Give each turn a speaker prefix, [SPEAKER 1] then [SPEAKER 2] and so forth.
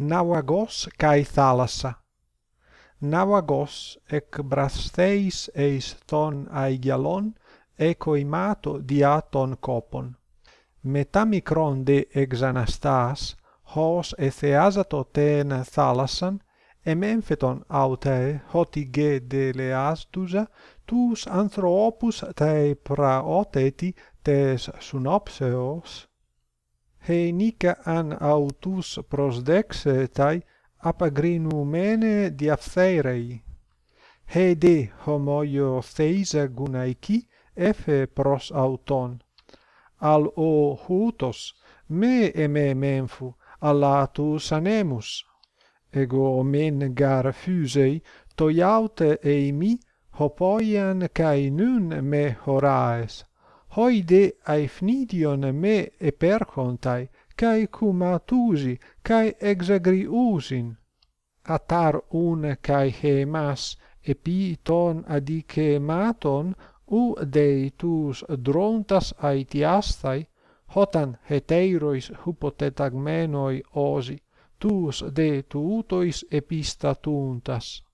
[SPEAKER 1] Nauagos kai thalassa. Nauagos ec brastheis eis ton aigialon ekoimato diaton kopon. Metamikron de exanastas hos etheasato ten thalassan emempheton aute hotige de leastusa tus anthropus te praoteti tes sunopseos he henice an autus prosdexe tai apagrinumene He de homoio theisa gunaiki efe pros auton. Al o hutos me eme memphu allatu sanemus. Ego men gar fusei toiaute eimi hopoian kai nun me horaes hoide aefnidion me eperchontai, cae cum atusi, cae exagriusin. Atar un cae hemas, epi ton adicematon, u deitus drontas aetiastai, hotan heteirois hypotetagmenoi osi, tus de tuutois epistatuntas.